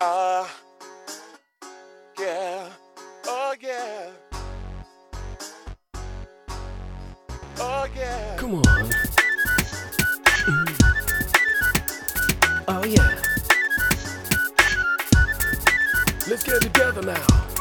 Ah, yeah, oh yeah, oh yeah. Come on. Mm. Oh yeah. Let's get together now.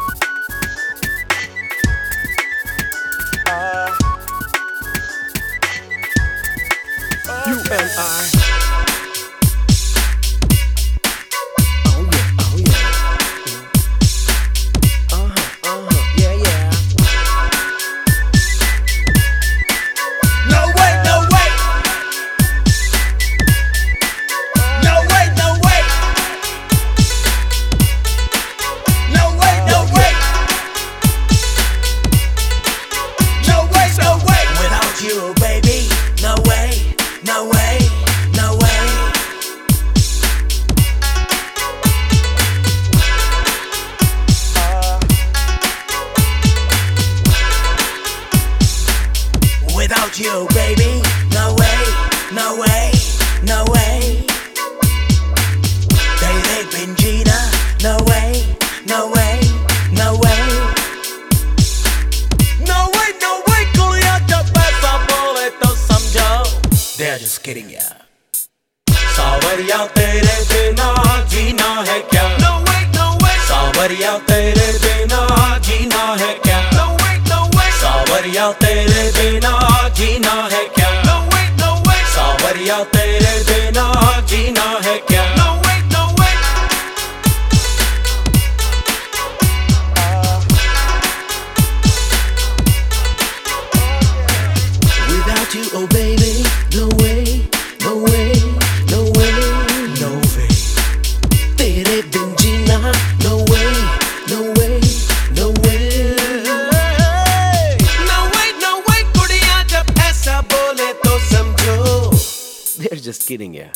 Without you, baby, no way, no way, no way. Daily Benjina, no way, no way, no way. No way, no way, कुड़िया जब ऐसा बोले तो समझो. They're just kidding ya. सावरिया तेरे बिना जीना है क्या? No way, no way. सावरिया तेरे बिना जीना है क्या? No way, no way. सावरिया तेरे बिना जीना है क्या? No way, no way. सावरिया तेरे बिना जीना है क्या? Kidding, yeah.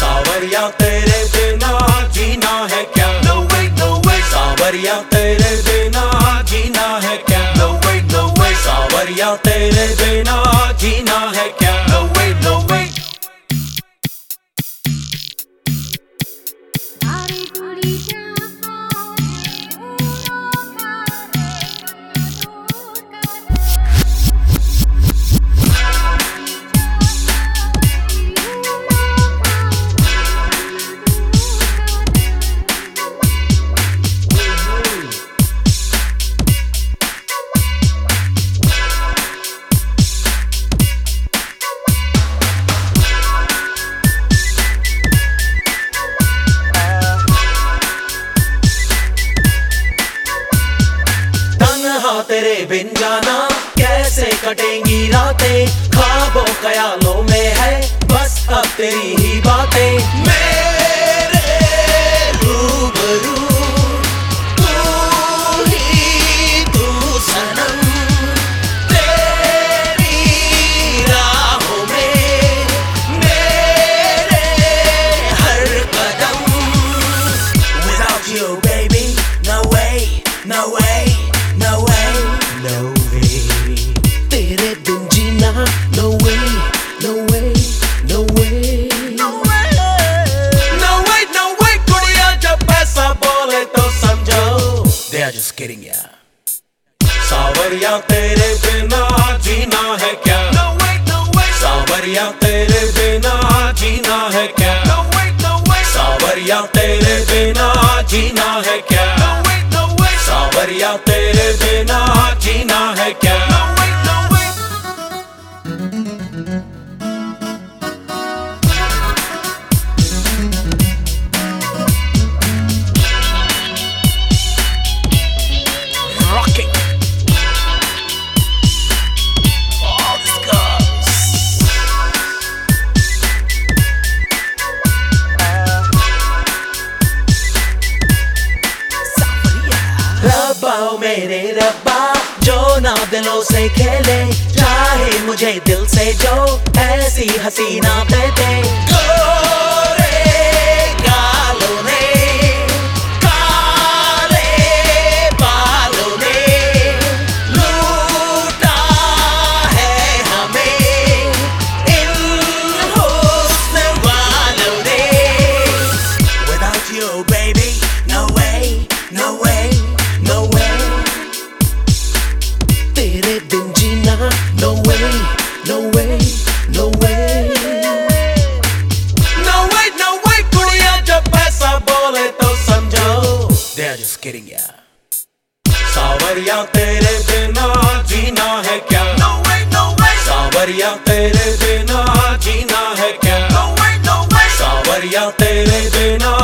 सावरिया तेरे बिना जीना है क्या? No way, no way. सावरिया तेरे बिना जीना है क्या? No way, no way. सावरिया तेरे बिना जीना है क्या? कटेंगी रातें। ख्वाबों खयालों में है। बस अब तेरी ही बातें। मेरे सावरिया तेरे बिना जीना है क्या? No way, no way. सावरिया तेरे बिना जीना है क्या? No way, no way. सावरिया तेरे बिना जीना है क्या? No way, no way. सावरिया तेरे बिना जीना है क्या? रब्बा जो ना दिलों से खेले, चाहे मुझे दिल से जो, ऐसी हसीना दे दे सावरिया तेरे बिना जीना है क्या no way, no way. सावरिया तेरे बिना जीना है क्या no way, no way. सावरिया तेरे बिना